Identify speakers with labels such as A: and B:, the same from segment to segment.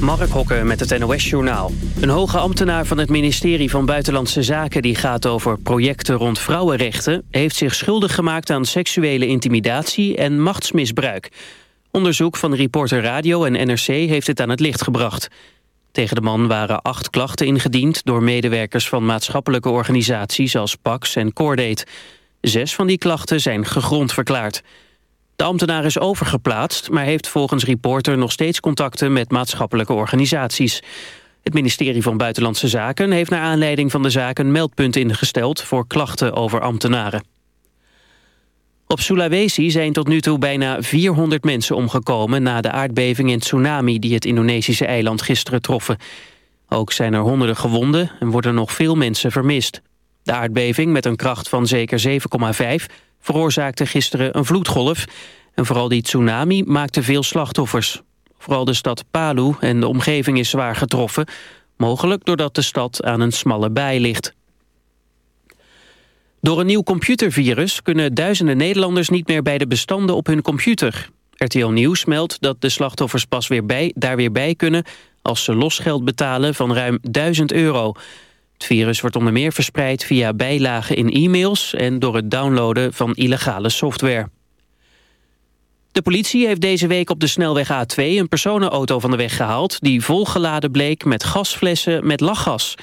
A: Mark Hokke met het NOS-journaal. Een hoge ambtenaar van het ministerie van Buitenlandse Zaken... die gaat over projecten rond vrouwenrechten... heeft zich schuldig gemaakt aan seksuele intimidatie en machtsmisbruik. Onderzoek van Reporter Radio en NRC heeft het aan het licht gebracht. Tegen de man waren acht klachten ingediend... door medewerkers van maatschappelijke organisaties als PAX en Cordate. Zes van die klachten zijn gegrond verklaard. De ambtenaar is overgeplaatst, maar heeft volgens Reporter nog steeds contacten met maatschappelijke organisaties. Het ministerie van Buitenlandse Zaken heeft naar aanleiding van de zaak een meldpunt ingesteld voor klachten over ambtenaren. Op Sulawesi zijn tot nu toe bijna 400 mensen omgekomen na de aardbeving en tsunami die het Indonesische eiland gisteren troffen. Ook zijn er honderden gewonden en worden nog veel mensen vermist. De aardbeving met een kracht van zeker 7,5 veroorzaakte gisteren een vloedgolf. En vooral die tsunami maakte veel slachtoffers. Vooral de stad Palu en de omgeving is zwaar getroffen. Mogelijk doordat de stad aan een smalle bij ligt. Door een nieuw computervirus kunnen duizenden Nederlanders niet meer bij de bestanden op hun computer. RTL Nieuws meldt dat de slachtoffers pas weer bij, daar weer bij kunnen als ze losgeld betalen van ruim 1000 euro. Het virus wordt onder meer verspreid via bijlagen in e-mails... en door het downloaden van illegale software. De politie heeft deze week op de snelweg A2 een personenauto van de weg gehaald... die volgeladen bleek met gasflessen met lachgas.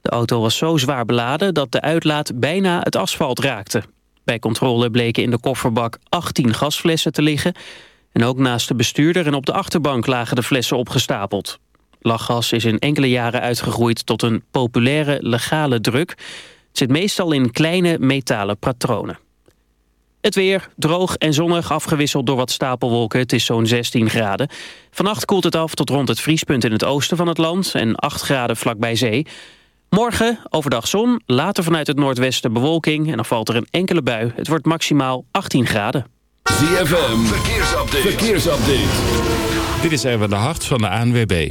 A: De auto was zo zwaar beladen dat de uitlaat bijna het asfalt raakte. Bij controle bleken in de kofferbak 18 gasflessen te liggen... en ook naast de bestuurder en op de achterbank lagen de flessen opgestapeld. Lachgas is in enkele jaren uitgegroeid tot een populaire legale druk. Het zit meestal in kleine metalen patronen. Het weer, droog en zonnig, afgewisseld door wat stapelwolken. Het is zo'n 16 graden. Vannacht koelt het af tot rond het vriespunt in het oosten van het land... en 8 graden vlakbij zee. Morgen overdag zon, later vanuit het noordwesten bewolking... en dan valt er een enkele bui. Het wordt maximaal 18 graden.
B: ZFM, verkeersupdate. verkeersupdate.
C: Dit is even de hart van de ANWB.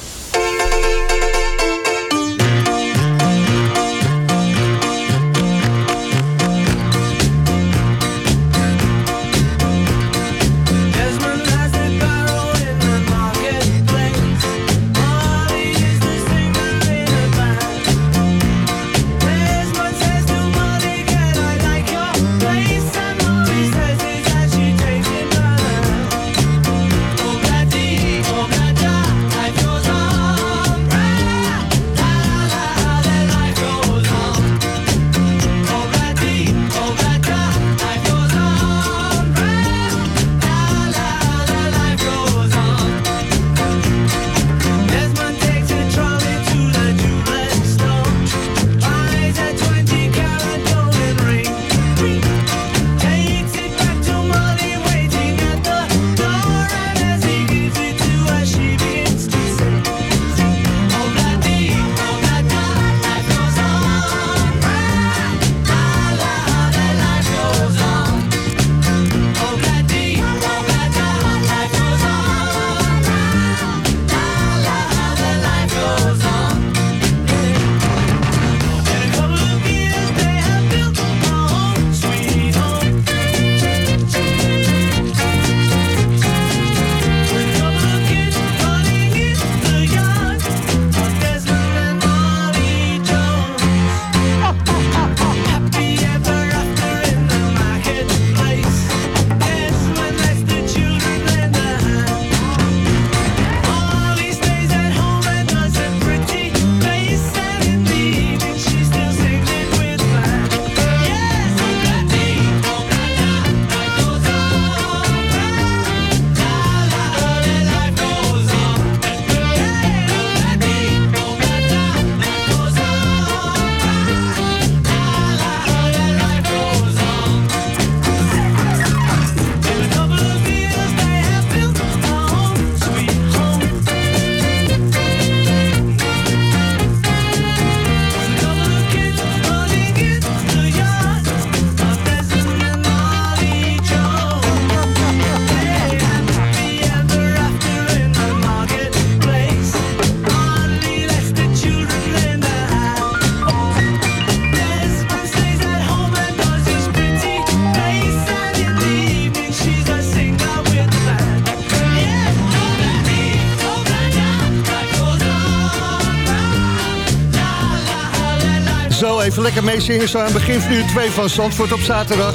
D: Lekker meezingen zo aan het begin van uur 2 van Zandvoort op zaterdag.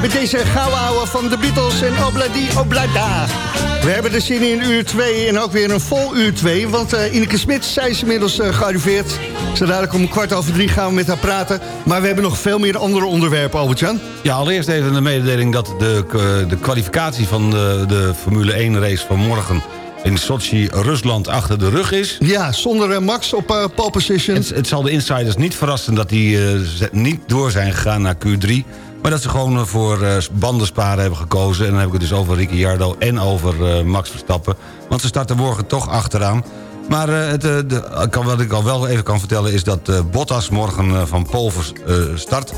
D: Met deze gouden ouwe van de Beatles en Obladi Oblada. We hebben er zin in uur 2 en ook weer een vol uur 2. Want uh, Ineke Smit, zij is inmiddels uh, gearriveerd. Zo dadelijk om kwart over drie gaan we met haar praten. Maar we hebben nog veel meer andere onderwerpen, Albert-Jan.
E: Ja, allereerst even de mededeling dat de, de kwalificatie van de, de Formule 1 race van morgen in Sochi, Rusland, achter de rug is.
D: Ja, zonder uh, Max op uh, pole position.
E: Het, het, zal de insiders niet verrassen dat die uh, niet door zijn gegaan naar Q3... maar dat ze gewoon voor bandensparen hebben gekozen. En dan heb ik het dus over Ricciardo en over Max Verstappen. Want ze starten morgen toch achteraan. Maar het, de, kan, wat ik al wel even kan vertellen is dat Bottas morgen van Pole start...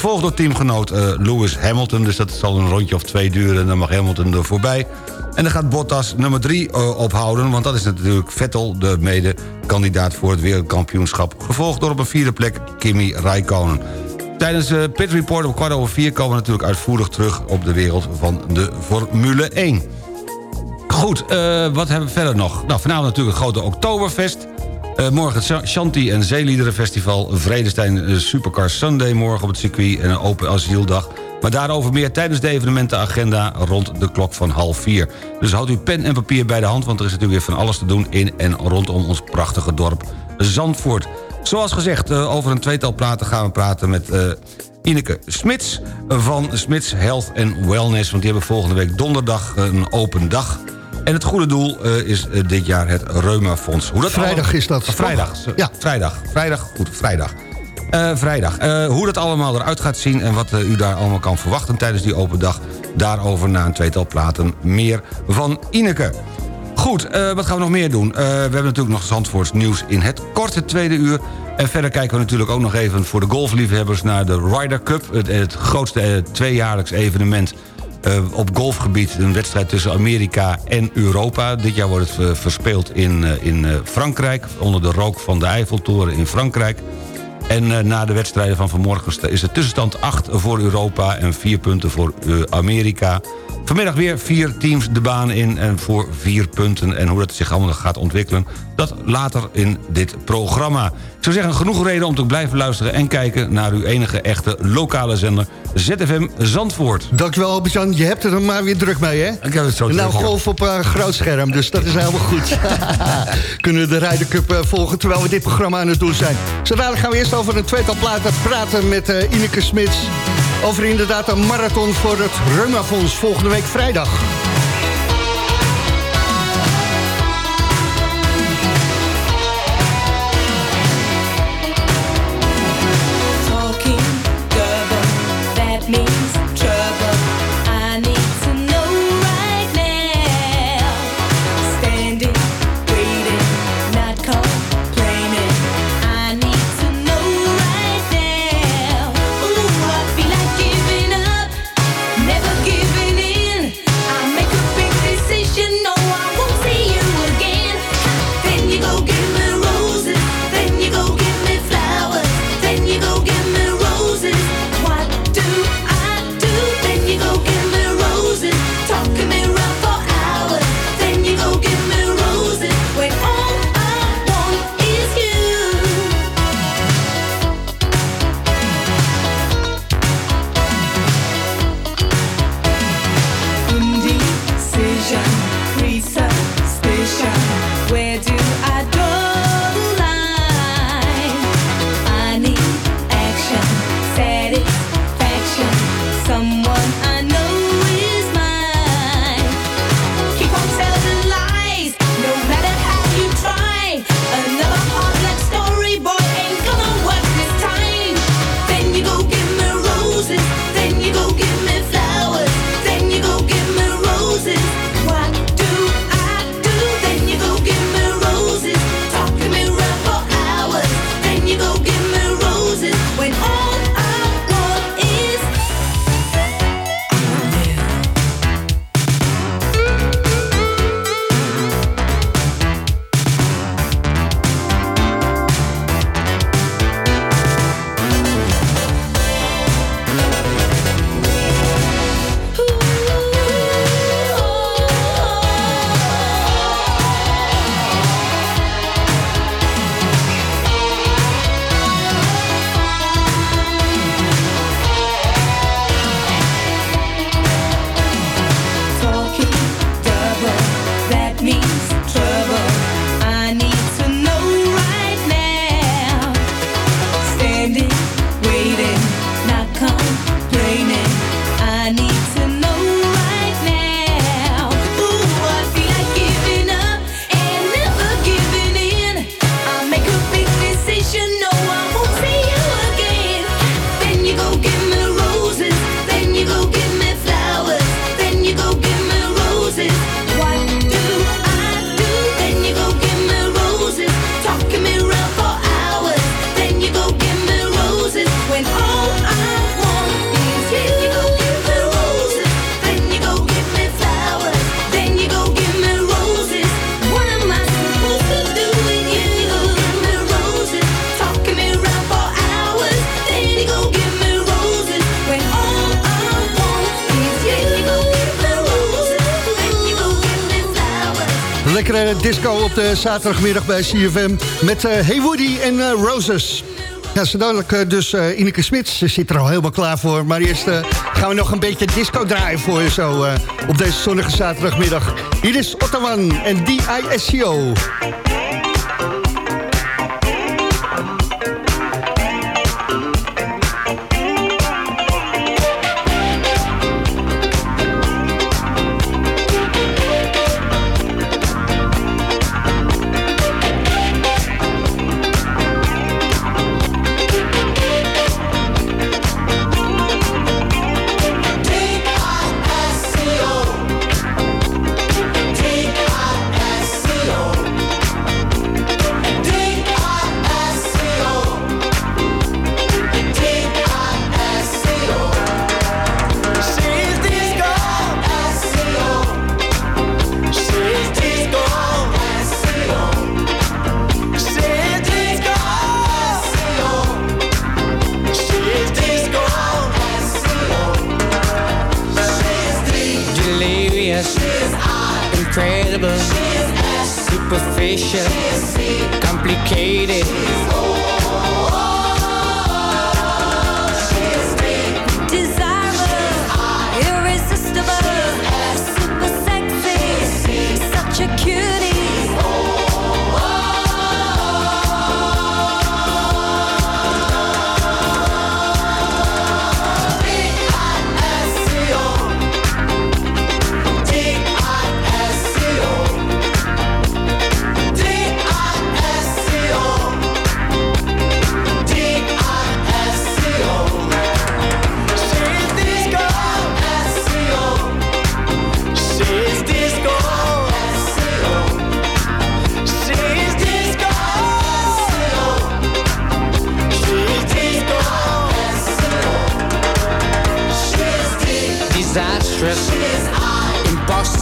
E: Gevolgd door teamgenoot Lewis Hamilton. Dus dat zal een rondje of twee duren en dan mag Hamilton er voorbij. En dan gaat Bottas nummer 3 uh, ophouden... want dat is natuurlijk Vettel, de mede-kandidaat voor het wereldkampioenschap. Gevolgd door op een vierde plek Kimi Raikkonen. Tijdens de uh, Pit Report op kwart over vier... komen we natuurlijk uitvoerig terug op de wereld van de Formule 1. Goed, wat hebben we verder nog? Nou, vanavond natuurlijk een grote Oktoberfest... Uh, morgen het Shanti en Zeeliederenfestival. Vredestein Supercar Sunday morgen op het circuit en een open asieldag. Maar daarover meer tijdens de evenementenagenda rond de klok van half vier. Dus houd uw pen en papier bij de hand... want er is natuurlijk weer van alles te doen in en rondom ons prachtige dorp Zandvoort. Zoals gezegd, eh, over een tweetal platen gaan we praten met... Ineke Smits van Smits Health and Wellness... want die hebben volgende week donderdag een open dag... En het goede doel uh, is uh, dit jaar het Reumafonds.
D: Hoe dat vrijdag allemaal... is dat.
E: vrijdag. Ja. Vrijdag. Vrijdag. Goed, vrijdag. Uh, vrijdag. Hoe dat allemaal eruit gaat zien en wat u daar allemaal kan verwachten tijdens die open dag... daarover na een tweetal platen meer van Ineke. Goed, wat gaan we nog meer doen? we hebben natuurlijk nog Zandvoorts nieuws in het korte tweede uur. En verder kijken we natuurlijk ook nog even voor de golfliefhebbers... naar de Ryder Cup, het, het grootste tweejaarlijks evenement... op golfgebied, een wedstrijd tussen Amerika en Europa. Dit jaar wordt het verspeeld in, in Frankrijk... onder de rook van de Eiffeltoren in Frankrijk... En na de wedstrijden van vanmorgen is de tussenstand 8 voor Europa... en 4 punten voor Amerika. Vanmiddag weer vier teams de baan in en voor vier punten. En hoe dat zich allemaal gaat ontwikkelen, dat later in dit programma. Ik zou zeggen, genoeg reden om te blijven luisteren... en kijken naar uw enige echte lokale zender ZFM Zandvoort.
D: Dankjewel Albert-Jan, je hebt er maar weer druk mee, hè?
E: Ik heb het zo
D: Nou, golf op uh, groot scherm, dus dat is helemaal goed. Kunnen we de Ryder Cup uh, volgen terwijl we dit programma aan het doen zijn. Zodra gaan we eerst over een tweetal platen praten met uh, Ineke Smits... over inderdaad een marathon voor het Reumafonds volgende week vrijdag. Zaterdagmiddag bij CFM... met uh, Hey Woody en uh, Roses. Ja, zo dadelijk uh, dus uh, Ineke Smits. Ze zit er al helemaal klaar voor. Maar eerst gaan we nog een beetje disco draaien voor je zo... op deze zonnige zaterdagmiddag. Hier is Ottawan en DISCO.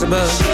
D: Bij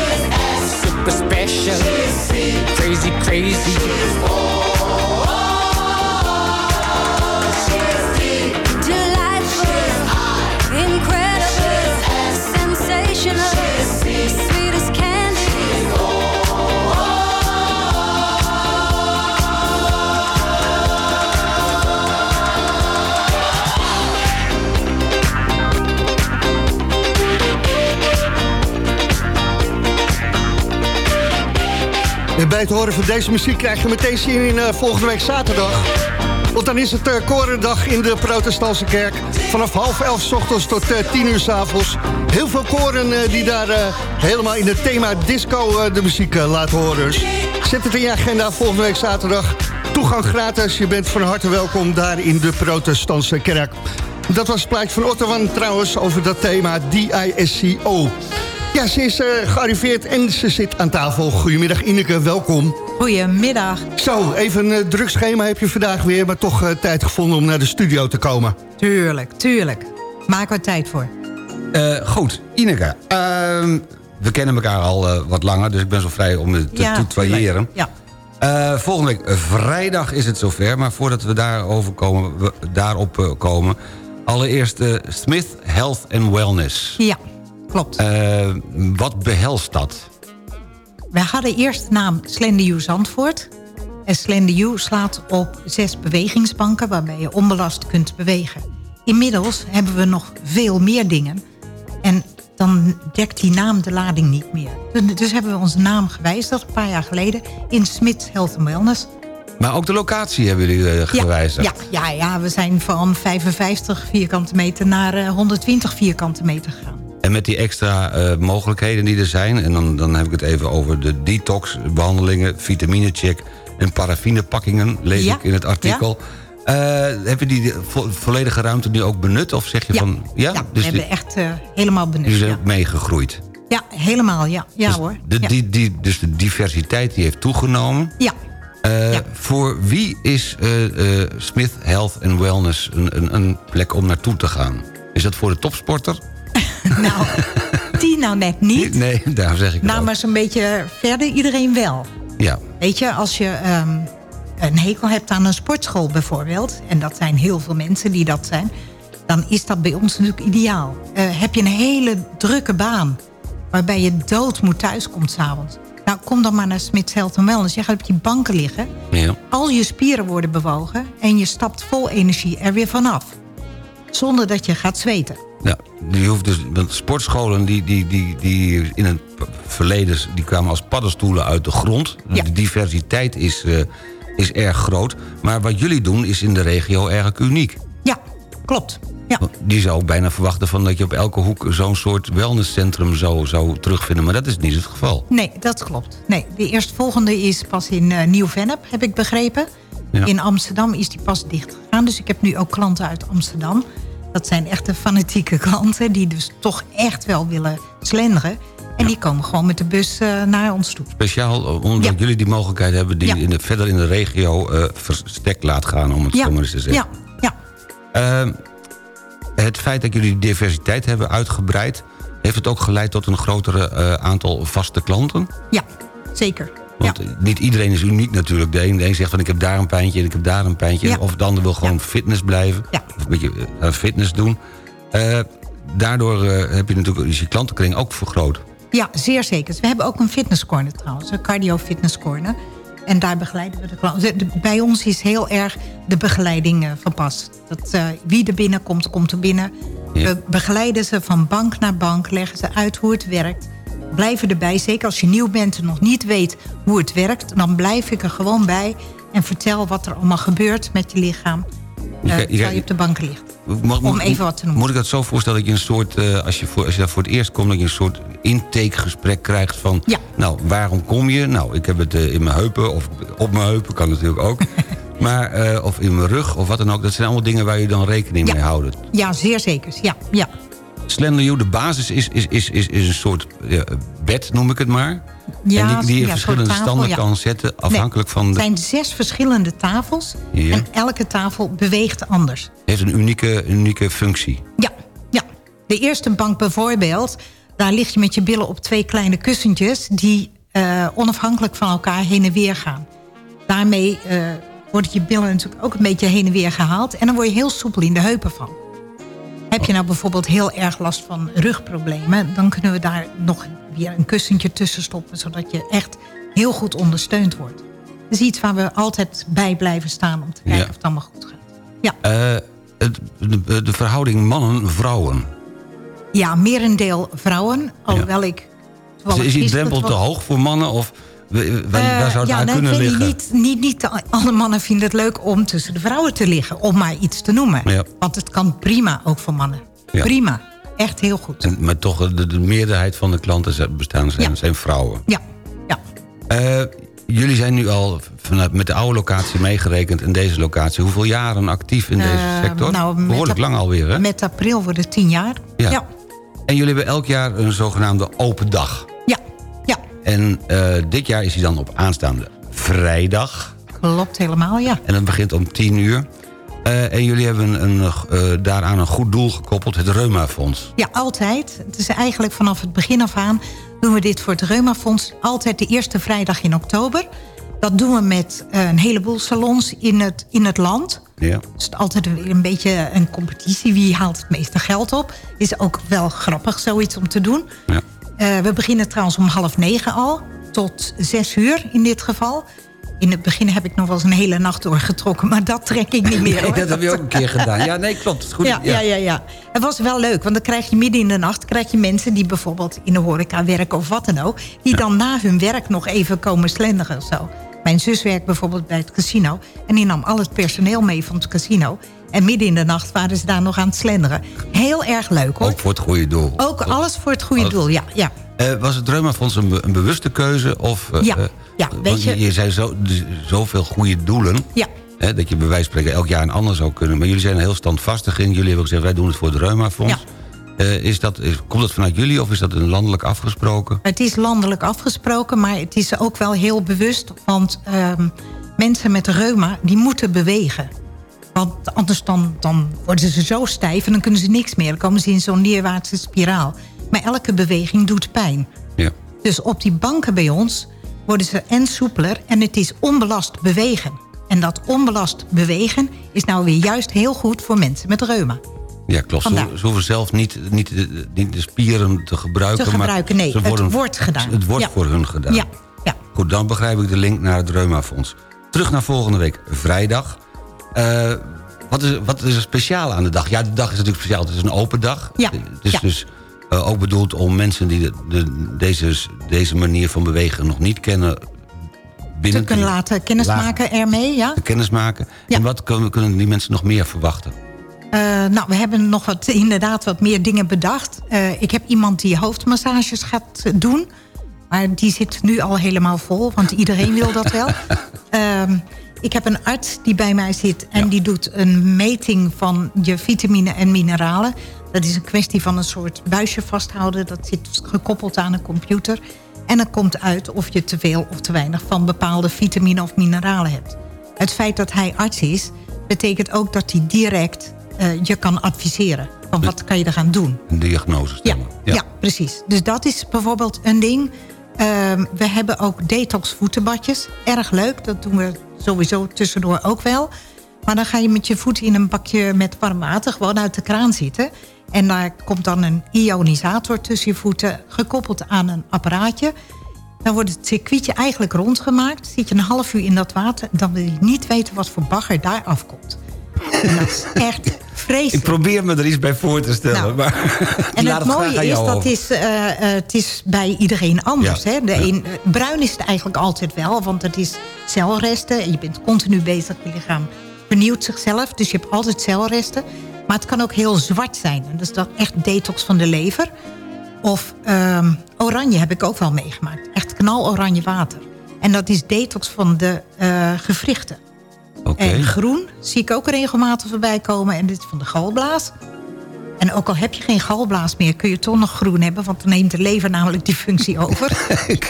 D: het horen van deze muziek krijg je meteen zin in uh, volgende week zaterdag. Want dan is het uh, korendag in de protestantse kerk. Vanaf half elf s ochtends tot uh, tien uur s avonds. Heel veel koren die daar helemaal in het thema disco de muziek laten horen. Dus zet het in je agenda volgende week zaterdag. Toegang gratis, je bent van harte welkom daar in de protestantse kerk. Dat was het plaatje van Otterwan trouwens over dat thema DISCO. Ja, ze is uh, gearriveerd en ze zit aan tafel. Goedemiddag Ineke, welkom.
F: Goedemiddag.
D: Zo, even een uh, druk schema heb je vandaag weer... maar toch uh, tijd gevonden om naar de studio te komen.
F: Tuurlijk, tuurlijk. Maak er tijd voor.
E: goed, Ineke. Ehm, we kennen elkaar al wat langer, dus ik ben zo vrij om het te ja, tutoyeren. Ja. volgende week vrijdag is het zover, maar voordat we daarover komen, we daarop komen... allereerst Smith Health and Wellness.
F: Ja klopt.
E: Uh, wat behelst dat?
F: Wij hadden eerst de naam Slender Zandvoort. En Slender slaat op zes bewegingsbanken... waarbij je onbelast kunt bewegen. Inmiddels hebben we nog veel meer dingen. En dan dekt die naam de lading niet meer. Dus, dus hebben we onze naam gewijzigd een paar jaar geleden... in Smith Health and Wellness.
E: Maar ook de locatie hebben jullie uh, gewijzigd?
F: Ja, ja, ja, we zijn van 55 vierkante meter naar 120 eh, vierkante meter gegaan.
E: En met die extra uh, mogelijkheden die er zijn... en dan, dan heb ik het even over de detox-behandelingen... vitaminecheck en paraffinepakkingen, lees ik in het artikel... Ja. Uh, heb je die volledige ruimte nu ook benut? Of zeg je
F: ja.
E: van...
F: Ja, ja dus we hebben echt uh, helemaal benut.
E: Jullie zijn ook meegegroeid?
F: Ja, helemaal, ja, ja
E: dus
F: hoor.
E: De, die, die, dus de diversiteit die heeft toegenomen.
F: Ja.
E: Uh, voor wie is Smith Health and Wellness een, een, een plek om naartoe te gaan? Is dat voor de topsporter?
F: Nou, die nou net niet.
E: Nee, daar zeg ik
F: Nou, maar zo'n beetje verder iedereen wel.
E: Ja.
F: Weet je, als je um, een hekel hebt aan een sportschool bijvoorbeeld... en dat zijn heel veel mensen die dat zijn... dan is dat bij ons natuurlijk ideaal. Uh, heb je een hele drukke baan... waarbij je dood moet thuiskomt s'avonds... Nou, kom dan maar naar Smith's Health Wellness. Je gaat op die banken liggen.
E: Ja.
F: Al je spieren worden bewogen. En je stapt vol energie er weer vanaf. Zonder dat je gaat zweten.
E: Ja, je hoeft dus, want sportscholen die, die, die, die in het verleden... die kwamen als paddenstoelen uit de grond.
F: Ja.
E: De diversiteit is, eh, is erg groot. Maar wat jullie doen is in de regio erg uniek.
F: Ja, klopt. Ja.
E: Die zou bijna verwachten van dat je op elke hoek... zo'n soort wellnesscentrum zou, zou terugvinden. Maar dat is niet het geval.
F: Nee, dat klopt. Nee, de eerstvolgende is pas in eh, Nieuw-Vennep, heb ik begrepen.
E: Ja.
F: In Amsterdam is die pas dicht gegaan. Dus ik heb nu ook klanten uit Amsterdam. Dat zijn echte fanatieke klanten... die dus toch echt wel willen slenderen. En die komen gewoon met de bus eh, naar ons toe.
E: Speciaal eh, omdat
F: Ja.
E: jullie die mogelijkheid hebben... die
F: Ja.
E: in de, verder in de regio eh verstek laat gaan, om het zo maar eens te zeggen.
F: ja, ja.
E: Ehm, het feit dat jullie diversiteit hebben uitgebreid... heeft het ook geleid tot een grotere aantal vaste klanten?
F: ja, zeker.
E: Want eh, niet iedereen is uniek natuurlijk. De een zegt van ik heb daar een pijntje en ik heb daar een pijntje.
F: Ja.
E: Of de ander wil gewoon fitness blijven. Of een beetje eh, fitness doen. Eh, daardoor eh, heb je natuurlijk je klantenkring ook vergroot.
F: Ja, zeer zeker. Dus We hebben ook een fitnesscorner trouwens, een cardio fitnesscorner. En daar begeleiden we de klanten. Bij ons is heel erg de begeleiding van pas. Dat, wie er binnenkomt, komt er binnen.
E: Ja.
F: We begeleiden ze van bank naar bank, leggen ze uit hoe het werkt. Blijven erbij, zeker als je nieuw bent en nog niet weet hoe het werkt... dan blijf ik er gewoon bij en vertel wat er allemaal gebeurt met je lichaam...
E: Je
F: terwijl je op de bank ligt.
E: Mag-
F: Om even wat te noemen.
E: Moet ik dat zo voorstellen dat je een soort... eh, als, je voor, als je daar voor het eerst komt... dat je een soort intakegesprek krijgt van...
F: Ja.
E: nou, waarom kom je? Nou, ik heb het eh, in mijn heupen of op mijn heupen, kan natuurlijk ook. maar, of in mijn rug of wat dan ook. Dat zijn allemaal dingen waar je dan rekening
F: Ja.
E: mee houdt.
F: Ja, zeer zeker. Ja, ja.
E: Slender You, de basis is, is, is, is, is een soort bed, noem ik het maar.
F: Ja,
E: en die, die je
F: ja,
E: verschillende
F: tafel,
E: standen
F: ja.
E: kan zetten... afhankelijk van... De,
F: zijn zes verschillende tafels. En elke tafel beweegt anders.
E: heeft een unieke, unieke functie.
F: Ja, ja. De eerste bank bijvoorbeeld... daar lig je met je billen op twee kleine kussentjes... die eh, onafhankelijk van elkaar heen en weer gaan. Daarmee eh worden je billen natuurlijk ook een beetje heen en weer gehaald... en dan word je heel soepel in de heupen van. Heb je nou bijvoorbeeld heel erg last van rugproblemen... dan kunnen we daar nog weer een kussentje tussen stoppen... zodat je echt heel goed ondersteund wordt. Dat is iets waar we altijd bij blijven staan... om te kijken
E: Ja.
F: of het allemaal goed gaat. Ja.
E: Eh, de, de verhouding mannen-vrouwen.
F: Ja, merendeel vrouwen. Alhoewel ik...
E: Is, die drempel te hoog voor mannen? Of waar,
F: Eh,
E: waar zou het
F: ja, nou,
E: kunnen liggen?
F: Niet, niet, niet alle mannen vinden het leuk om tussen de vrouwen te liggen. Om maar iets te noemen.
E: Ja.
F: Want het kan prima ook voor mannen.
E: Ja.
F: Prima. Echt heel goed.
E: En, maar toch, de, de meerderheid van de klanten bestaan zijn,
F: Ja.
E: zijn vrouwen.
F: Ja, ja.
E: Eh, jullie zijn nu al vanuit, met de oude locatie meegerekend... en deze locatie. Hoeveel jaren actief in deze
F: Eh,
E: sector?
F: nou,
E: Behoorlijk lang alweer, hè?
F: Met april wordt het tien jaar.
E: Ja.
F: Ja.
E: En jullie hebben elk jaar een zogenaamde open dag. En eh, dit jaar is hij dan op aanstaande vrijdag.
F: Klopt helemaal, ja.
E: En het begint om 10 uur. Eh, en jullie hebben een, eh, daaraan een goed doel gekoppeld, het Reumafonds.
F: Ja, altijd. Het is eigenlijk vanaf het begin af aan doen we dit voor het Reumafonds. Altijd de eerste vrijdag in oktober. Dat doen we met een heleboel salons in het, in het land.
E: Ja.
F: Het is altijd weer een beetje een competitie. Wie haalt het meeste geld op? Is ook wel grappig zoiets om te doen.
E: ja.
F: Eh, we beginnen trouwens om half negen al. Tot zes uur in dit geval. In het begin heb ik nog wel eens een hele nacht doorgetrokken. Maar dat trek ik niet meer.
E: Nee, dat heb je ook een keer gedaan. Ja, nee, klopt. Goed.
F: Ja, ja, ja, ja. Het was wel leuk, want dan krijg je midden in de nacht... krijg je mensen die bijvoorbeeld in de horeca werken of wat dan ook... die dan na hun werk nog even komen slenderen of zo. Mijn zus werkt bijvoorbeeld bij het casino... en die nam al het personeel mee van het casino... en midden in de nacht waren ze daar nog aan het slenderen. Heel erg leuk, hoor.
E: Ook voor het goede doel.
F: Ook alles voor het goede
E: Alles-
F: doel, ja. ja.
E: Eh, was het Reumafonds een, een bewuste keuze? Of, eh,
F: Ja,
E: eh,
F: ja,
E: want
F: weet je-
E: je zei zo, dus zoveel goede doelen.
F: Ja.
E: Hè, dat je bij wijze van spreken elk jaar een ander zou kunnen. Maar jullie zijn heel standvastig in. Jullie hebben ook gezegd, wij doen het voor het Reumafonds.
F: Ja.
E: Is dat, is, komt dat vanuit jullie of is dat een landelijk afgesproken?
F: Het is landelijk afgesproken, maar het is ook wel heel bewust. Want ehm, mensen met reuma, die moeten bewegen. Want anders dan, dan worden ze zo stijf en dan kunnen ze niks meer. Dan komen ze in zo'n neerwaartse spiraal. Maar elke beweging doet pijn.
E: Ja.
F: Dus op die banken bij ons worden ze en soepeler en het is onbelast bewegen. En dat onbelast bewegen is nou weer juist heel goed voor mensen met reuma.
E: Ja, klopt. Ze,
F: Vandaar.
E: hoeven- ze hoeven zelf niet, niet, de, niet de spieren te gebruiken.
F: Te gebruiken,
E: maar
F: nee. Het wordt gedaan.
E: Het wordt
F: Ja.
E: voor hun gedaan.
F: Ja,
E: Goed, dan begrijp ik de link naar het Reumafonds. Terug naar volgende week vrijdag. Eh, wat, is, wat is er speciaal aan de dag? Ja, de dag is natuurlijk speciaal. Het is een open dag.
F: Ja.
E: Het is
F: Ja.
E: dus eh, ook bedoeld om mensen die de, de- deze, deze manier van bewegen nog niet kennen... binnen
F: Te kunnen laten kennismaken ermee, ja.
E: te kennis maken. En wat kunnen, kunnen die mensen nog meer verwachten?
F: Eh, nou, we hebben nog wat, inderdaad wat meer dingen bedacht. Ik heb iemand die hoofdmassages gaat doen. Maar die zit nu al helemaal vol, want iedereen wil dat wel. Ehm, ik heb een arts die bij mij zit en die doet een meting van je vitamine en mineralen. Dat is een kwestie van een soort buisje vasthouden. Dat zit gekoppeld aan een computer. En dan komt uit of je te veel of te weinig van bepaalde vitamine of mineralen hebt. Het feit dat hij arts is, betekent ook dat hij direct eh, je kan adviseren. Van wat kan je er gaan doen?
E: Een diagnose
F: Ja,
E: stellen.
F: ja. precies. Dus dat is bijvoorbeeld een ding. Ehm, we hebben ook detox voetenbadjes. Erg leuk, dat doen we sowieso tussendoor ook wel. Maar dan ga je met je voeten in een bakje met warm water... gewoon uit de kraan zitten. En daar komt dan een ionisator tussen je voeten... gekoppeld aan een apparaatje. Dan wordt het circuitje eigenlijk rondgemaakt. Zit je een half uur in dat water... dan wil je niet weten wat voor bagger daar afkomt. En dat is echt vreselijk.
E: Ik probeer me er iets bij voor te stellen.
F: Nou,
E: maar
F: En het mooie is, dat is, eh, eh, het is bij iedereen anders.
E: Ja.
F: Hè? De een, eh, bruin is het eigenlijk altijd wel, want het is celresten. En je bent continu bezig, je lichaam vernieuwt zichzelf. Dus je hebt altijd celresten. Maar het kan ook heel zwart zijn. En dat is dan echt detox van de lever. Of ehm, oranje heb ik ook wel meegemaakt. Echt knaloranje water. En dat is detox van de gewrichten. En groen zie ik ook regelmatig voorbij komen. En dit is van de galblaas. En ook al heb je geen galblaas meer, kun je toch nog groen hebben. Want dan neemt de lever namelijk die functie over.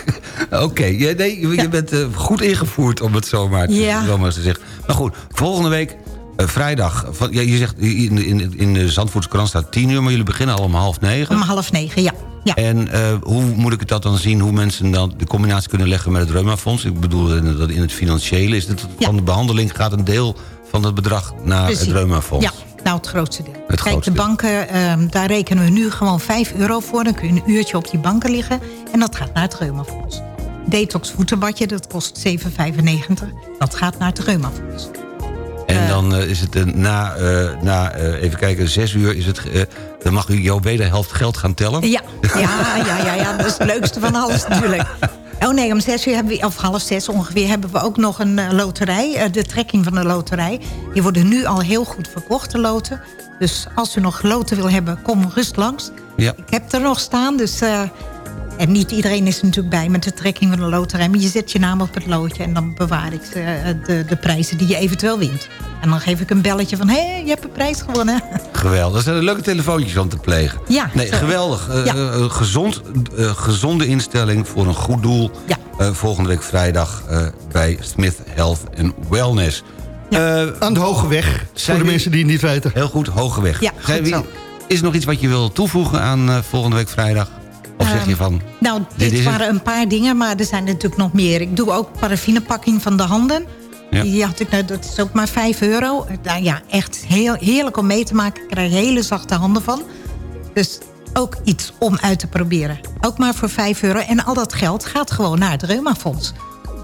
E: Oké, ja, nee, je bent eh, goed ingevoerd om het zomaar
F: Ja.
E: zomaar te zeggen. Maar goed, volgende week, eh, vrijdag... Van, ja, je zegt, in, in, in de Zandvoortse krant staat 10 uur... maar jullie beginnen al om half negen.
F: Om half negen, ja. Ja.
E: En eh, hoe moet ik het dat dan zien? Hoe mensen dan de combinatie kunnen leggen met het Reumafonds? Ik bedoel, dat in het financiële is het
F: Ja.
E: van de behandeling... gaat een deel van het bedrag naar
F: Precies.
E: het Reumafonds.
F: Ja, nou het grootste deel.
E: Het
F: Kijk,
E: grootste
F: de banken, ehm, daar rekenen we nu gewoon 5 euro voor. Dan kun je een uurtje op die banken liggen. En dat gaat naar het Reumafonds. Detox voetenbadje, dat kost 7,95. Dat gaat naar het Reumafonds.
E: En dan eh, is het eh, na, eh, na eh, even kijken, zes uur is het... dan mag u jouw wederhelft geld gaan tellen.
F: Ja, ja, ja, ja, ja, dat is het leukste van alles natuurlijk. Oh nee, om zes uur hebben we, of half zes ongeveer, hebben we ook nog een eh, loterij. eh, de trekking van de loterij. Die worden nu al heel goed verkocht, de loten. Dus als u nog loten wil hebben, kom rust langs.
E: Ja.
F: Ik heb er nog staan, dus... eh, en niet iedereen is er natuurlijk bij met de trekking van de loterij. Maar je zet je naam op het loodje en dan bewaar ik eh, de, de prijzen die je eventueel wint. En dan geef ik een belletje van, hé, hey, je hebt een prijs gewonnen.
E: Geweldig. Dat zijn leuke telefoontjes om te plegen.
F: Ja,
E: Nee,
F: zo.
E: geweldig. Eh,
F: Ja.
E: eh, gezond, eh, gezonde instelling voor een goed doel.
F: Ja.
E: Eh, volgende week vrijdag eh, bij Smith Health and Wellness. Eh,
D: Aan de Hoge Weg, voor de mensen die het niet weten.
E: heel goed, hoge weg.
F: Ja, goed
E: wie-. Is er nog iets wat je wil toevoegen aan eh, volgende week vrijdag? Of zeg je van...
F: Nou,
E: Dit
F: waren een paar dingen, maar er zijn natuurlijk nog meer. Ik doe ook paraffinepakking van de handen.
E: Ja.
F: Die had ik, nou, dat is ook maar 5 euro. Nou ja, echt heel, heerlijk om mee te maken. Ik krijg hele zachte handen van. Dus ook iets om uit te proberen. Ook maar voor 5 euro. En al dat geld gaat gewoon naar het Reumafonds.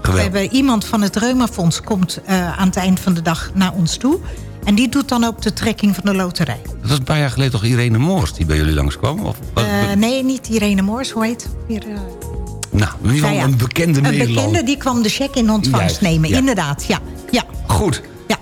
F: We hebben iemand van het Reumafonds komt eh, aan het eind van de dag naar ons toe. En die doet dan ook de trekking van de loterij.
E: Dat was een paar jaar geleden toch Irene Moors die bij jullie langskwam? Of,
F: Eh, nee, niet Irene Moors, hoe heet? Weer, eh,
E: nou, in ieder geval
F: nou
E: een bekende
F: Een bekende die kwam de cheque in ontvangst
E: Juist,
F: nemen,
E: ja.
F: inderdaad. Ja, ja,
E: Goed.
F: ja.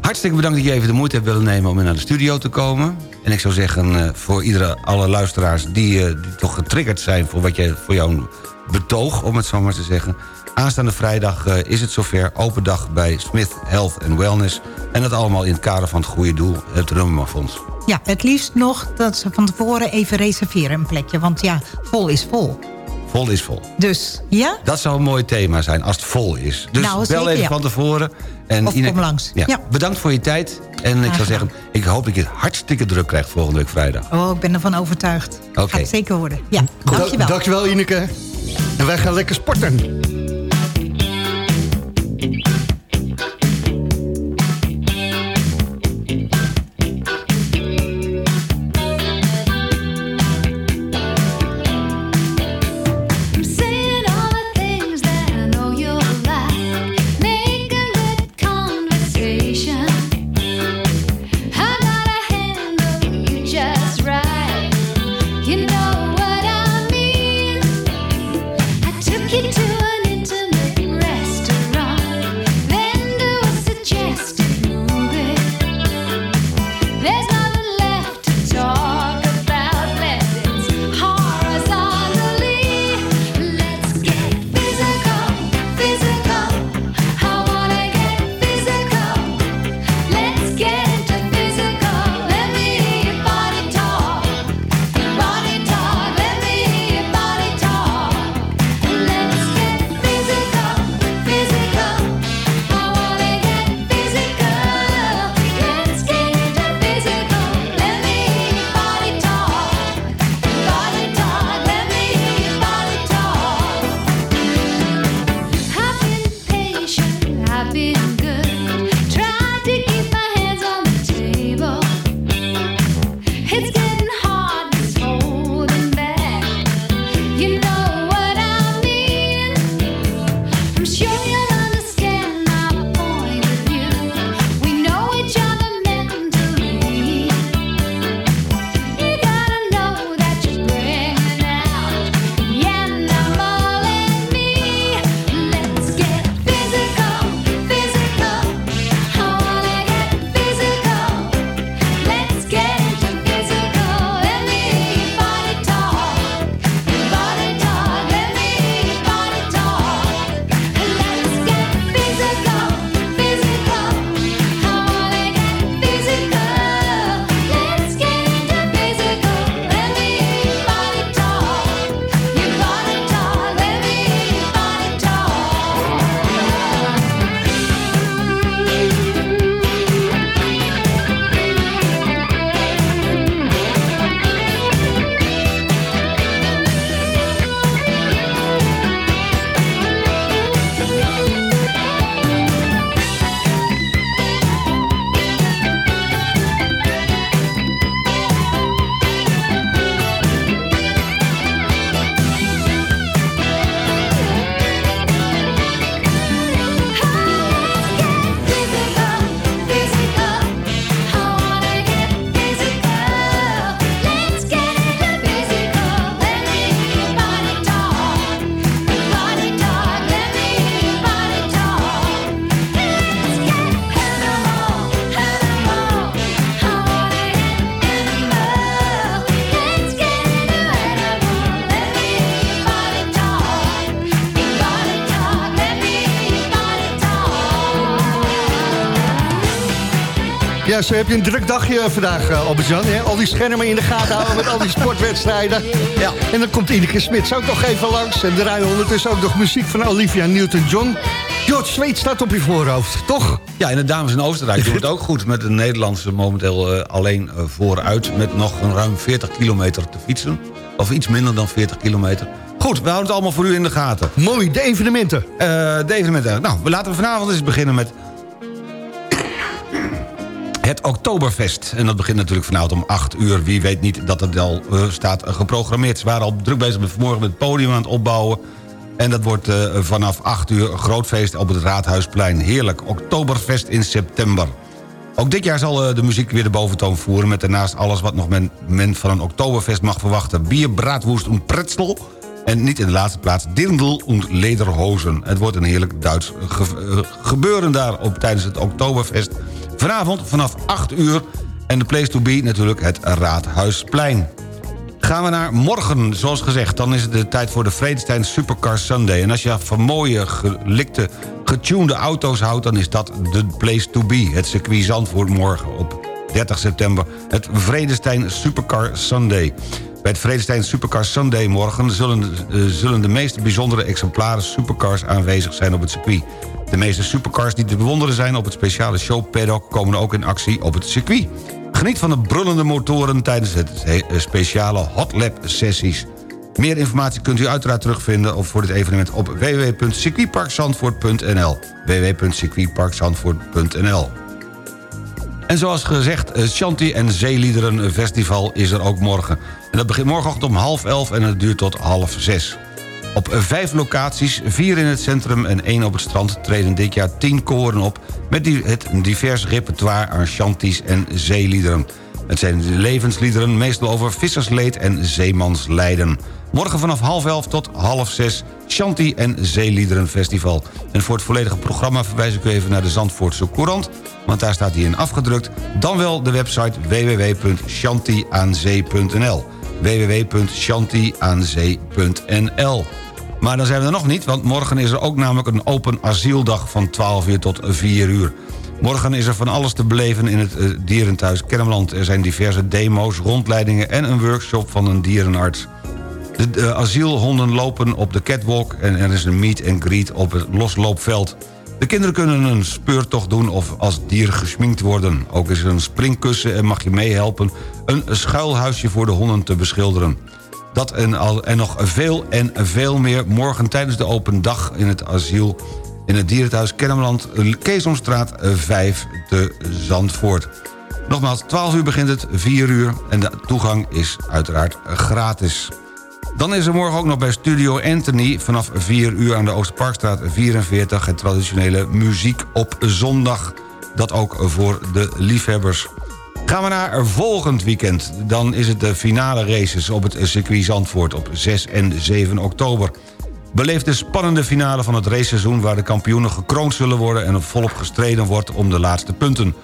E: Hartstikke bedankt dat je even de moeite hebt willen nemen om naar de studio te komen. En ik zou zeggen, eh, voor iedere, alle luisteraars die, die toch getriggerd zijn... voor, wat je, voor jouw betoog, om het zo maar te zeggen... aanstaande vrijdag eh, is het zover. Open dag bij Smith Health and Wellness. En dat allemaal in het kader van het goede doel, het Reumafonds.
F: ja, het liefst nog dat ze van tevoren even reserveren een plekje. Want ja, vol is vol.
E: Vol is vol.
F: Dus ja,
E: Dat zou een mooi thema zijn als het vol is. Dus
F: Nou,
E: bel
F: zeker,
E: even
F: ja.
E: van tevoren. En
F: Of kom langs.
E: Ja.
F: Ja.
E: Bedankt voor je tijd. En ik zou zeggen, ik hoop dat je het hartstikke druk krijgt volgende week vrijdag.
F: oh, ik ben ervan overtuigd.
E: Oké.
F: Gaat zeker worden. Ja,
D: Da-
F: dankjewel.
D: Dankjewel, Ineke. En wij gaan lekker sporten. Ja, zo heb je een druk dagje vandaag, uh, Albert-Jan. Al die schermen in de gaten houden met al die sportwedstrijden. Ja. En dan komt Ineke Smits ook nog even langs. En draaien ondertussen ook nog muziek van Olivia Newton-John. George Zweet staat op je voorhoofd, toch?
E: Ja, en de dames in Oostenrijk doen het ook goed... met de Nederlandse momenteel uh, alleen uh, vooruit... met nog een ruim 40 kilometer te fietsen. Of iets minder dan 40 kilometer. Goed, we houden het allemaal voor u in de gaten.
D: Mooi, de evenementen.
E: de evenementen. Nou, we laten we vanavond eens beginnen met Oktoberfest. En dat begint natuurlijk vanavond om 8 uur. Wie weet niet dat het al uh, staat geprogrammeerd. Ze waren al druk bezig met vanmorgen met het podium aan het opbouwen. En dat wordt uh, vanaf 8 uur een groot feest op het Raadhuisplein. Heerlijk, Oktoberfest in september. Ook dit jaar zal uh, de muziek weer de boventoon voeren... met daarnaast alles wat nog men, men van een Oktoberfest mag verwachten. Bier, braadwoest en pretzel... En niet in de laatste plaats dirndl en lederhozen. Het wordt een heerlijk Duits ge gebeuren daar op, tijdens het Oktoberfest. Vanavond vanaf 8 uur. En de place to be natuurlijk het Raadhuisplein. Gaan we naar morgen, zoals gezegd. Dan is het de tijd voor de Vredestein Supercar Sunday. En als je van mooie, gelikte, getunede auto's houdt... dan is dat de place to be. Het circuit Zandvoort morgen op 30 september. Het Vredestein Supercar Sunday. Bij het Vredestein Supercar Sunday morgen... zullen, uh, zullen de meest bijzondere exemplaren supercars aanwezig zijn op het circuit. De meeste supercars die te bewonderen zijn op het speciale show paddock... komen ook in actie op het circuit. Geniet van de brullende motoren tijdens het eh, speciale Hot Lap sessies. Meer informatie kunt u uiteraard terugvinden voor dit evenement op www.circuitparkzandvoort.nl www.circuitparkzandvoort.nl En zoals gezegd, het Shanti en Zeeliederen Festival is er ook morgen. En dat begint morgenochtend om half elf en het duurt tot half zes. Op vijf locaties, vier in het centrum en één op het strand... treden dit jaar tien koren op met het divers repertoire aan chanties en zeeliederen. Het zijn de levensliederen, meestal over vissersleed en zeemanslijden. Morgen vanaf half elf tot half zes, Shanti en Zeeliederen Festival. En voor het volledige programma verwijs ik u even naar de Zandvoortse Courant... want daar staat hij in afgedrukt. Dan wel de website www.shantiaanzee.nl www.shantiaanzee.nl maar dan zijn we er nog niet, want morgen is er ook namelijk een open asieldag van 12 uur tot 4 uur. Morgen is er van alles te beleven in het uh, dierenthuis Kermeland. Er zijn diverse demo's, rondleidingen en een workshop van een dierenarts. De, de asielhonden lopen op de catwalk en er is een meet and greet op het losloopveld. De kinderen kunnen een speurtocht doen of als dier gesminkt worden. Ook is er een springkussen en mag je meehelpen... een schuilhuisje voor de honden te beschilderen. Dat en, al, en nog veel en veel meer morgen tijdens de open dag in het asiel in het dierenthuis Kennemerland, Keesomstraat 5 te Zandvoort. Nogmaals, 12 uur begint het, 4 uur en de toegang is uiteraard gratis. Dan is er morgen ook nog bij Studio Anthony... vanaf 4 uur aan de Oosterparkstraat 44... het traditionele muziek op zondag. Dat ook voor de liefhebbers. Gaan we naar volgend weekend. Dan is het de finale races op het circuit Zandvoort op 6 en 7 oktober. Beleef de spannende finale van het raceseizoen... waar de kampioenen gekroond zullen worden... en volop gestreden wordt om de laatste punten.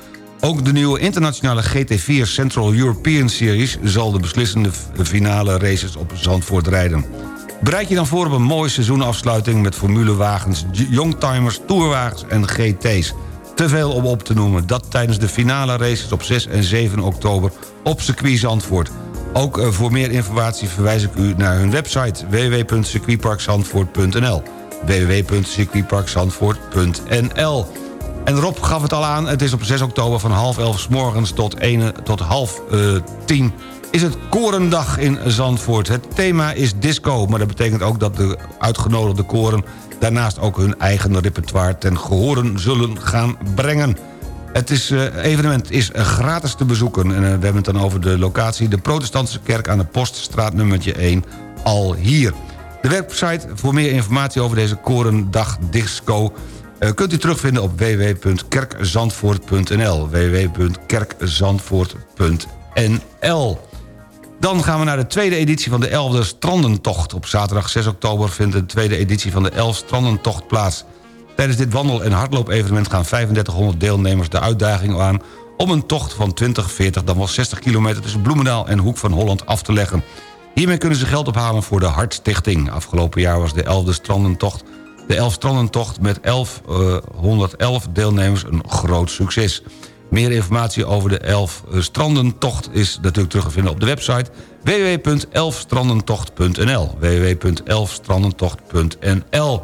E: Ook de nieuwe internationale GT4 Central European Series... zal de beslissende finale races op Zandvoort rijden. Bereid je dan voor op een mooie seizoenafsluiting... met formulewagens, youngtimers, tourwagens en GT's. Te veel om op te noemen. Dat tijdens de finale races op 6 en 7 oktober op circuit Zandvoort. Ook eh, voor meer informatie verwijs ik u naar hun website... www.circuitparkzandvoort.nl www.circuitparkzandvoort.nl en Rob gaf het al aan, het is op 6 oktober van half elf s morgens tot, 1, tot half uh, tien is het Korendag in Zandvoort. Het thema is disco, maar dat betekent ook dat de uitgenodigde koren... daarnaast ook hun eigen repertoire ten gehoren zullen gaan brengen. Het is, uh, evenement is gratis te bezoeken. En uh, we hebben het dan over de locatie... de protestantse kerk aan de Poststraat nummertje 1, al hier. De website voor meer informatie over deze Korendag Disco uh, kunt u terugvinden op www.kerkzandvoort.nl www.kerkzandvoort.nl Dan gaan we naar de tweede editie van de 11e Strandentocht. Op zaterdag 6 oktober vindt de tweede editie van de 11 Strandentocht plaats. Tijdens dit wandel- en hardloop-evenement gaan 3500 deelnemers de uitdaging aan... om een tocht van 20, 40, dan wel 60 kilometer tussen Bloemendaal en Hoek van Holland af te leggen. Hiermee kunnen ze geld ophalen voor de Hartstichting. Afgelopen jaar was de 11e Strandentocht de Elfstrannentocht met 1111 uh, deelnemers een groot succes. Meer informatie over de Elf Strandentocht is natuurlijk terug te vinden op de website www.elfstrandentocht.nl www.elfstrandentocht.nl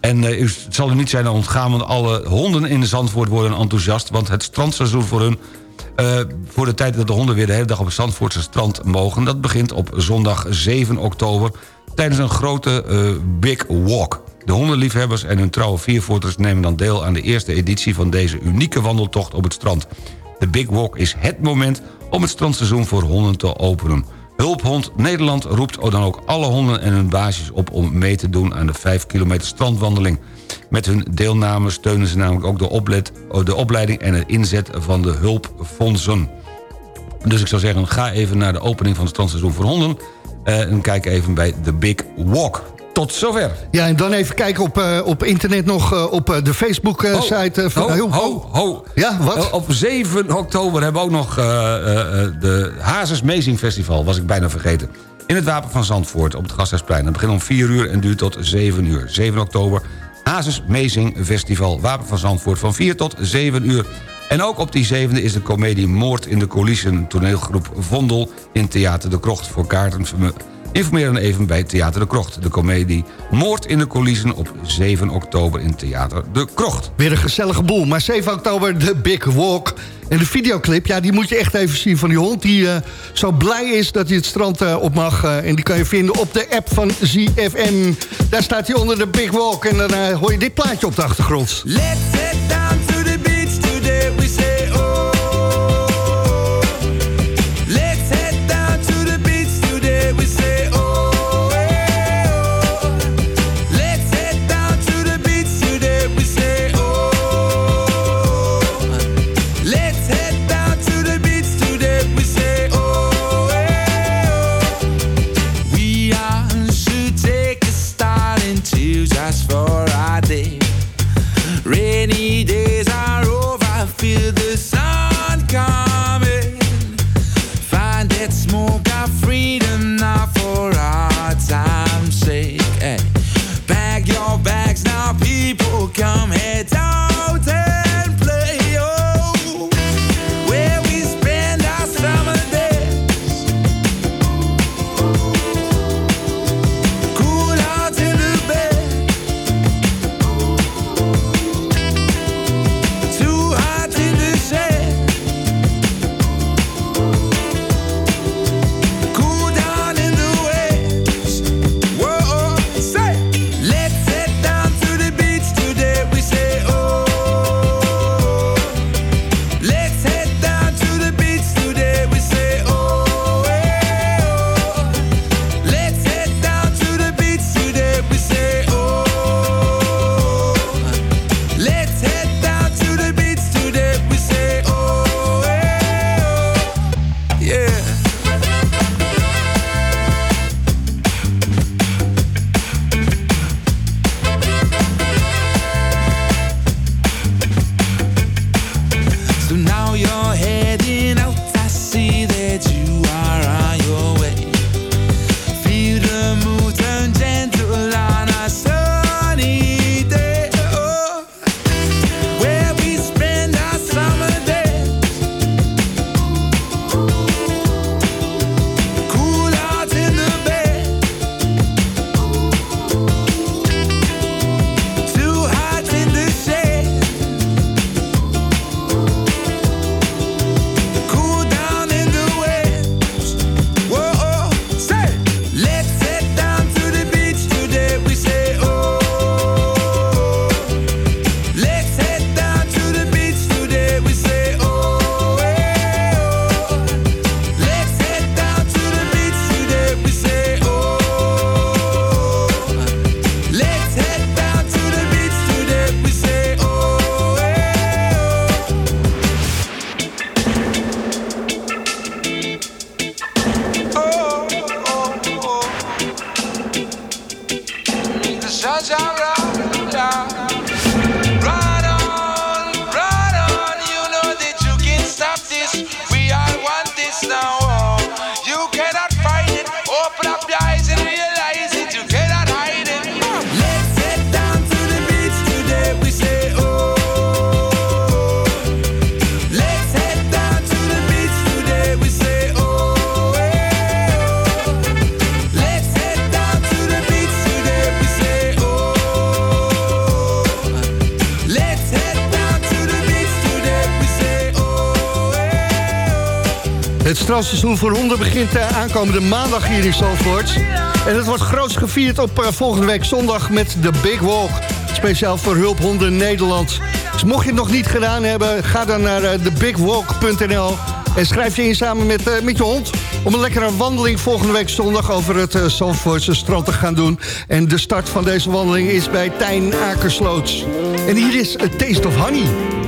E: En uh, het zal u niet zijn ontgaan, want alle honden in Zandvoort worden enthousiast... want het strandseizoen voor hun uh, voor de tijd dat de honden weer de hele dag op het Zandvoortse strand mogen... dat begint op zondag 7 oktober tijdens een grote Big Walk. De hondenliefhebbers en hun trouwe viervoeters nemen dan deel aan de eerste editie van deze unieke wandeltocht op het strand. De Big Walk is het moment om het strandseizoen voor honden te openen. Hulphond Nederland roept dan ook alle honden en hun baasjes op om mee te doen aan de 5 kilometer strandwandeling. Met hun deelname steunen ze namelijk ook de, de opleiding en het inzet van de hulpfondsen. Dus ik zou zeggen, ga even naar de opening van het strandseizoen voor honden... Eh, en kijk even bij The Big Walk. Tot zover.
D: Ja, en dan even kijken op, uh, op internet nog uh, op uh, de Facebook-site.
E: Uh, ho, ho, ho, ho,
D: Ja, wat?
E: op 7 oktober hebben we ook nog de Hazes Amazing Festival. Was ik bijna vergeten. In het Wapen van Zandvoort op het Gasthuisplein. Dat begint om 4 uur en duurt tot 7 uur. 7 oktober, Hazes Amazing Festival. Wapen van Zandvoort van 4 tot 7 uur. En ook op die zevende is de komedie Moord in de Coulissen... toneelgroep Vondel in Theater de Krocht. Voor kaarten Informeer dan even bij Theater de Krocht. De komedie Moord in de coulissen op 7 oktober in Theater de Krocht.
D: Weer een gezellige boel, maar 7 oktober de Big Walk. En de videoclip, ja, die moet je echt even zien van die hond... die uh, zo blij is dat hij het strand uh, op mag. Uh, en die kan je vinden op de app van ZFM. Daar staat hij onder de Big Walk en dan hoor je dit plaatje op de achtergrond.
G: Let's head down to
H: Het strandseizoen voor honden begint uh, aankomende maandag hier in Zandvoort. En het wordt groots gevierd op uh, volgende week zondag met de Big Walk. Speciaal voor Hulphonden Nederland. Dus mocht je het nog niet gedaan hebben, ga dan naar thebigwalk.nl... en schrijf je in samen met, met je hond... om een lekkere wandeling volgende week zondag over het Zandvoortse strand te gaan doen. En de start van deze wandeling is bij Tijn Akersloot. En hier is A Taste of Honey.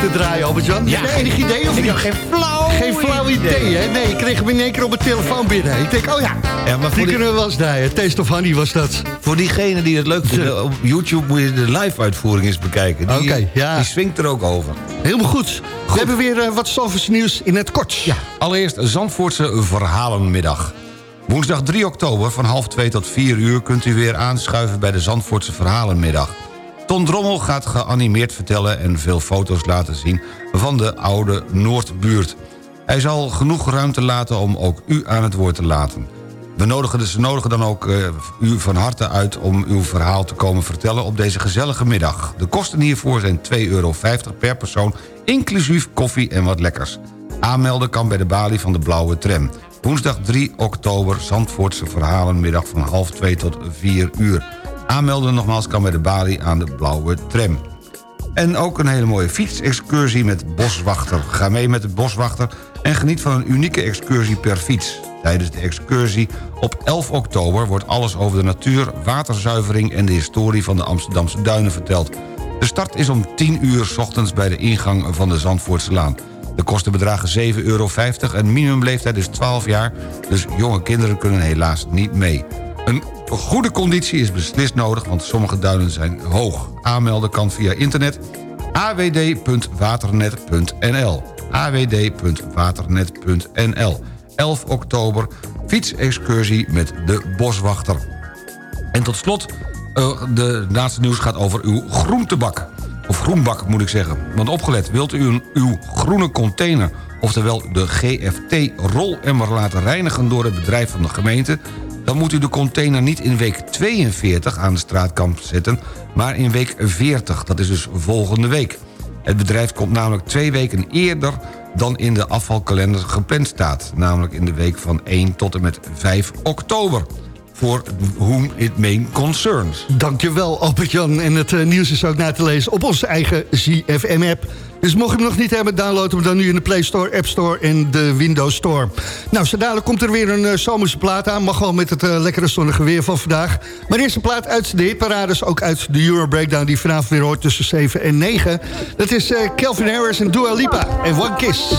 D: Te draaien, Albert-Jan?
E: Ja.
D: Heb enig idee of
E: Ik
D: niet?
E: geen flauw
D: Geen flauw idee, hè? Nee, ik kreeg hem in één keer op mijn telefoon binnen. Ik denk, oh ja,
E: Ja, maar
D: die
E: voor, die,
D: kunnen we wel eens draaien. Taste of Honey was dat.
E: voor diegenen die het leuk vinden... op YouTube moet je de live-uitvoering eens bekijken. Die,
D: ja.
E: die swingt er ook over.
D: Helemaal goed. We hebben weer eh, wat Zalvers nieuws in het kort.
E: Ja, allereerst Zandvoortse Verhalenmiddag. Woensdag 3 oktober van half 2 tot 4 uur... kunt u weer aanschuiven bij de Zandvoortse Verhalenmiddag. Ton Drommel gaat geanimeerd vertellen en veel foto's laten zien... van de oude Noordbuurt. Hij zal genoeg ruimte laten om ook u aan het woord te laten. We nodigen, dus, dan ook eh, u van harte uit om uw verhaal te komen vertellen op deze gezellige middag. De kosten hiervoor zijn 2,50 euro per persoon, inclusief koffie en wat lekkers. Aanmelden kan bij de balie van de Blauwe Tram. Woensdag 3 oktober, Zandvoortse Verhalenmiddag van half 2 tot 4 uur. Aanmelden nogmaals kan bij de balie aan de Blauwe Tram. En ook een hele mooie fietsexcursie met Boswachter. Ga mee met de Boswachter en geniet van een unieke excursie per fiets. Tijdens de excursie op 11 oktober wordt alles over de natuur, waterzuivering... en de historie van de Amsterdamse duinen verteld. De start is om 10 uur 's ochtends bij de ingang van de Zandvoortse Laan. De kosten bedragen 7,50 euro en minimumleeftijd is 12 jaar... dus jonge kinderen kunnen helaas niet mee. Een goede conditie is beslist nodig, want sommige duinen zijn hoog. Aanmelden kan via internet awd.waternet.nl awd.waternet.nl 11 oktober, fietsexcursie met de boswachter. En tot slot, eh, de laatste nieuws gaat over uw groentebak. Of groenbak moet ik zeggen. Want opgelet, wilt u uw groene container... oftewel de GFT-rolemmer laten reinigen door het bedrijf van de gemeente... dan moet u de container niet in week 42 aan de straatkant zetten... maar in week 40, dat is dus volgende week. Het bedrijf komt namelijk twee weken eerder dan in de afvalkalender gepland staat. Namelijk in de week van 1 tot en met 5 oktober. Voor whom it may concerns.
D: Dankjewel Albert-Jan. En het eh, nieuws is ook na te lezen op onze eigen ZFM-app. Dus mocht je hem nog niet hebben, download hem dan nu in de Play Store, App Store en de Windows Store. Nou, zo dadelijk komt er weer een eh, zomerse plaat aan. Mag wel met het eh, lekkere zonnige weer van vandaag. Maar eerst een plaat uit de hitparades, ook uit de Euro Breakdown... die vanavond weer hoort tussen 7 en 9. Dat is eh, Calvin Harris en Dua Lipa en One Kiss.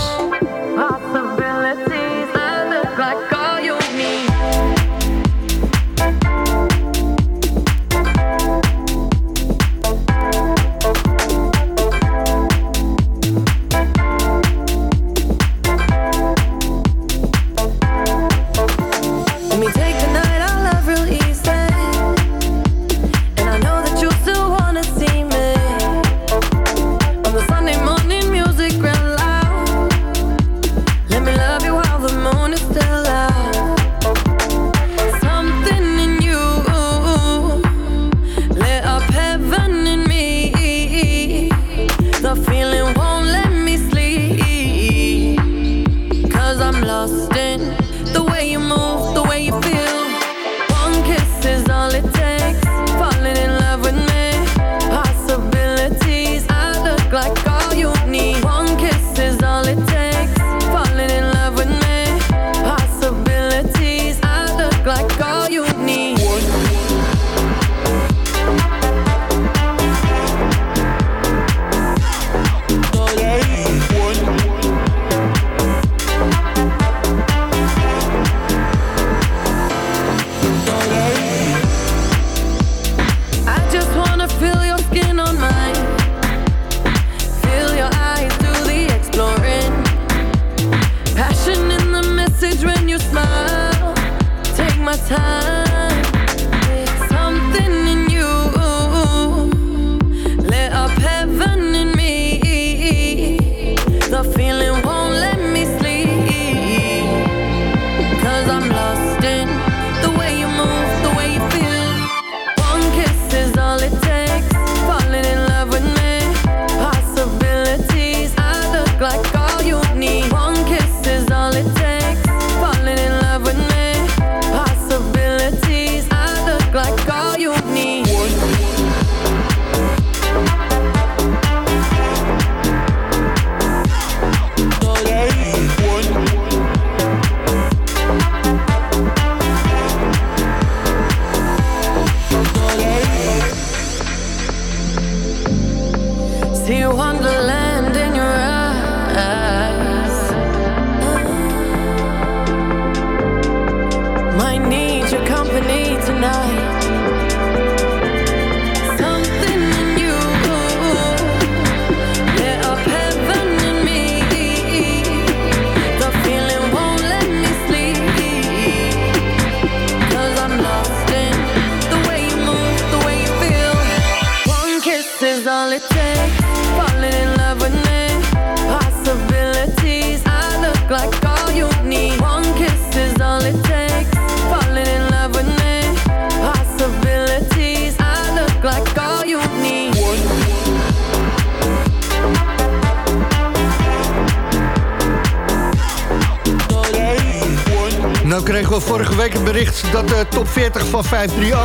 D: Van 538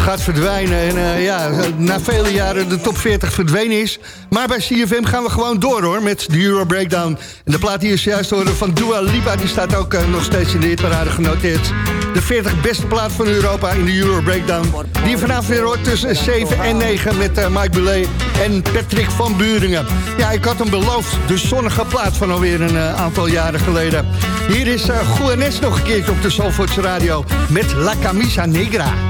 D: gaat verdwijnen. En eh, ja, na vele jaren de top 40 verdwenen is. Maar bij CFM gaan we gewoon door hoor, met de Euro Breakdown. En de plaat die is juist horen van Dua Lipa, die staat ook eh, nog steeds in de hitparade genoteerd. De 40 beste plaat van Europa in de Euro Breakdown. Die vanavond weer hoort tussen 7 en 9 met eh, Mike Bulet en Patrick van Buringen. Ja, ik had hem beloofd, de zonnige plaat van alweer een aantal jaren geleden. Hier is uh, Goenes nog een keertje op de Zalvoorts Radio met La Camisa Negra.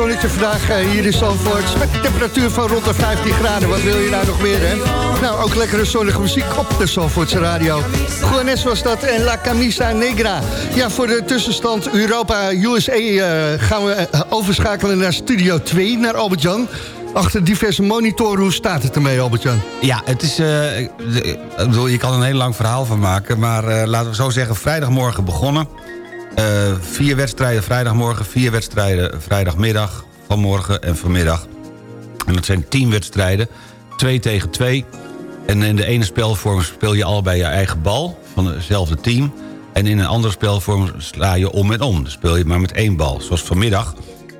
D: zonnetje vandaag eh, hier in Zandvoort. Met een temperatuur van rond de 15 graden. Wat wil je nou nog meer, hè? Nou, ook lekkere zonnige muziek op de Zandvoortse radio. Goenes was dat en La Camisa Negra. Ja, voor de tussenstand Europa-USA eh, gaan we eh, overschakelen naar Studio 2, naar Albert-Jan. Achter diverse monitoren, hoe staat het ermee, Albert-Jan?
E: Ja, het is, ik bedoel, je kan een heel lang verhaal van maken... maar laten we zo zeggen, vrijdagmorgen begonnen. Eh, vier wedstrijden vrijdagmorgen, vier wedstrijden vrijdagmiddag... vanmorgen en vanmiddag. En dat zijn tien wedstrijden, twee tegen twee. En in de ene spelvorm speel je allebei je eigen bal... van hetzelfde team. En in een andere spelvorm sla je om en om. Dan speel je maar met één bal. Zoals vanmiddag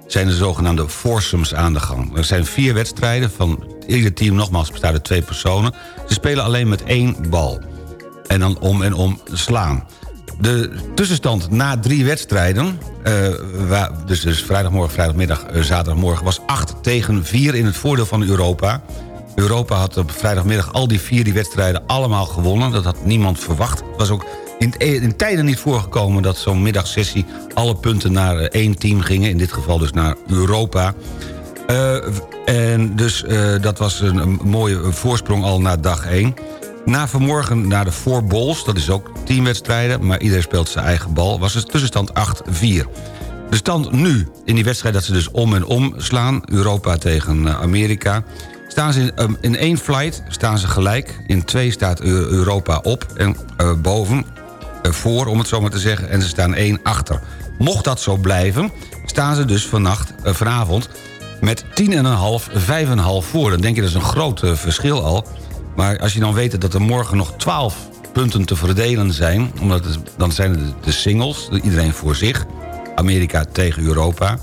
E: zijn de zogenaamde foursomes aan de gang. Er zijn vier wedstrijden van ieder team, nogmaals, bestaat uit twee personen. Ze spelen alleen met één bal. En dan om en om slaan. De tussenstand na drie wedstrijden... eh, dus, dus vrijdagmorgen, vrijdagmiddag, eh, zaterdagmorgen... was 8 tegen 4 in het voordeel van Europa. Europa had op vrijdagmiddag al die vier die wedstrijden allemaal gewonnen. Dat had niemand verwacht. Het was ook in, in tijden niet voorgekomen dat zo'n middagsessie... alle punten naar eh, één team gingen. In dit geval dus naar Europa. En dus dat was een, een mooie voorsprong al na dag 1. Na vanmorgen naar de four dat is ook teamwedstrijden... maar iedereen speelt zijn eigen bal, was de tussenstand 8-4. De stand nu, in die wedstrijd dat ze dus om en om slaan... Europa tegen eh, Amerika... staan ze in, um, in één flight staan ze gelijk. In twee staat Eu- Europa op en eh, boven, eh, voor om het zo maar te zeggen... en ze staan één achter. Mocht dat zo blijven, staan ze dus vannacht, vanavond... met 10,5, 5,5 voor. Dan denk je dat is een groot verschil al... Maar als je dan weet dat er morgen nog 12 punten te verdelen zijn... Omdat het, dan zijn het de singles, iedereen voor zich. Amerika tegen Europa.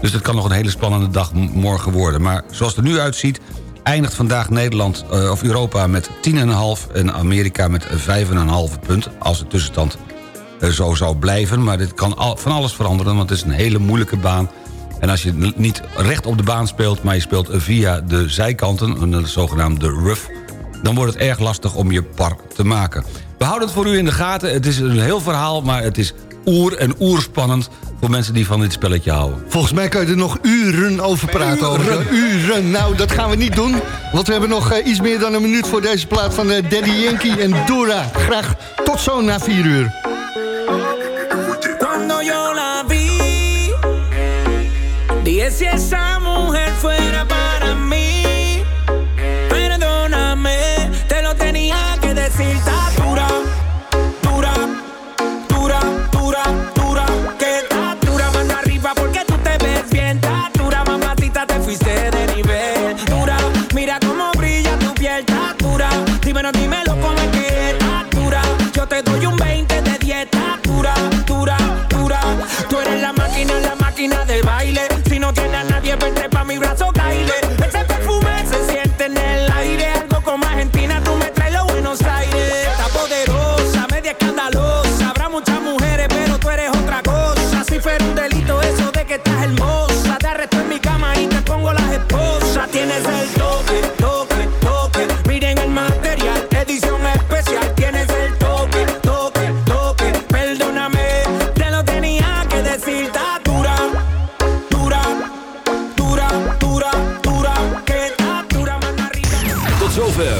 E: Dus dat kan nog een hele spannende dag morgen worden. Maar zoals het er nu uitziet... eindigt vandaag Nederland eh, of Europa met 10,5... en Amerika met 5,5 punt. Als de tussenstand eh, zo zou blijven. Maar dit kan al, van alles veranderen, want het is een hele moeilijke baan. En als je niet recht op de baan speelt... maar je speelt via de zijkanten, een zogenaamde rough... dan wordt het erg lastig om je par te maken. We houden het voor u in de gaten. Het is een heel verhaal, maar het is oer en oerspannend... voor mensen die van dit spelletje houden.
D: Volgens mij kan je er nog uren over praten. Over
E: Uren.
D: uren. Nou, dat gaan we niet doen. Want we hebben nog eh, iets meer dan een minuut voor deze plaat van eh, Daddy Yankee en Dora. Graag tot zo na vier uur.
G: Cuando yo la vi, dije si esa mujer fuera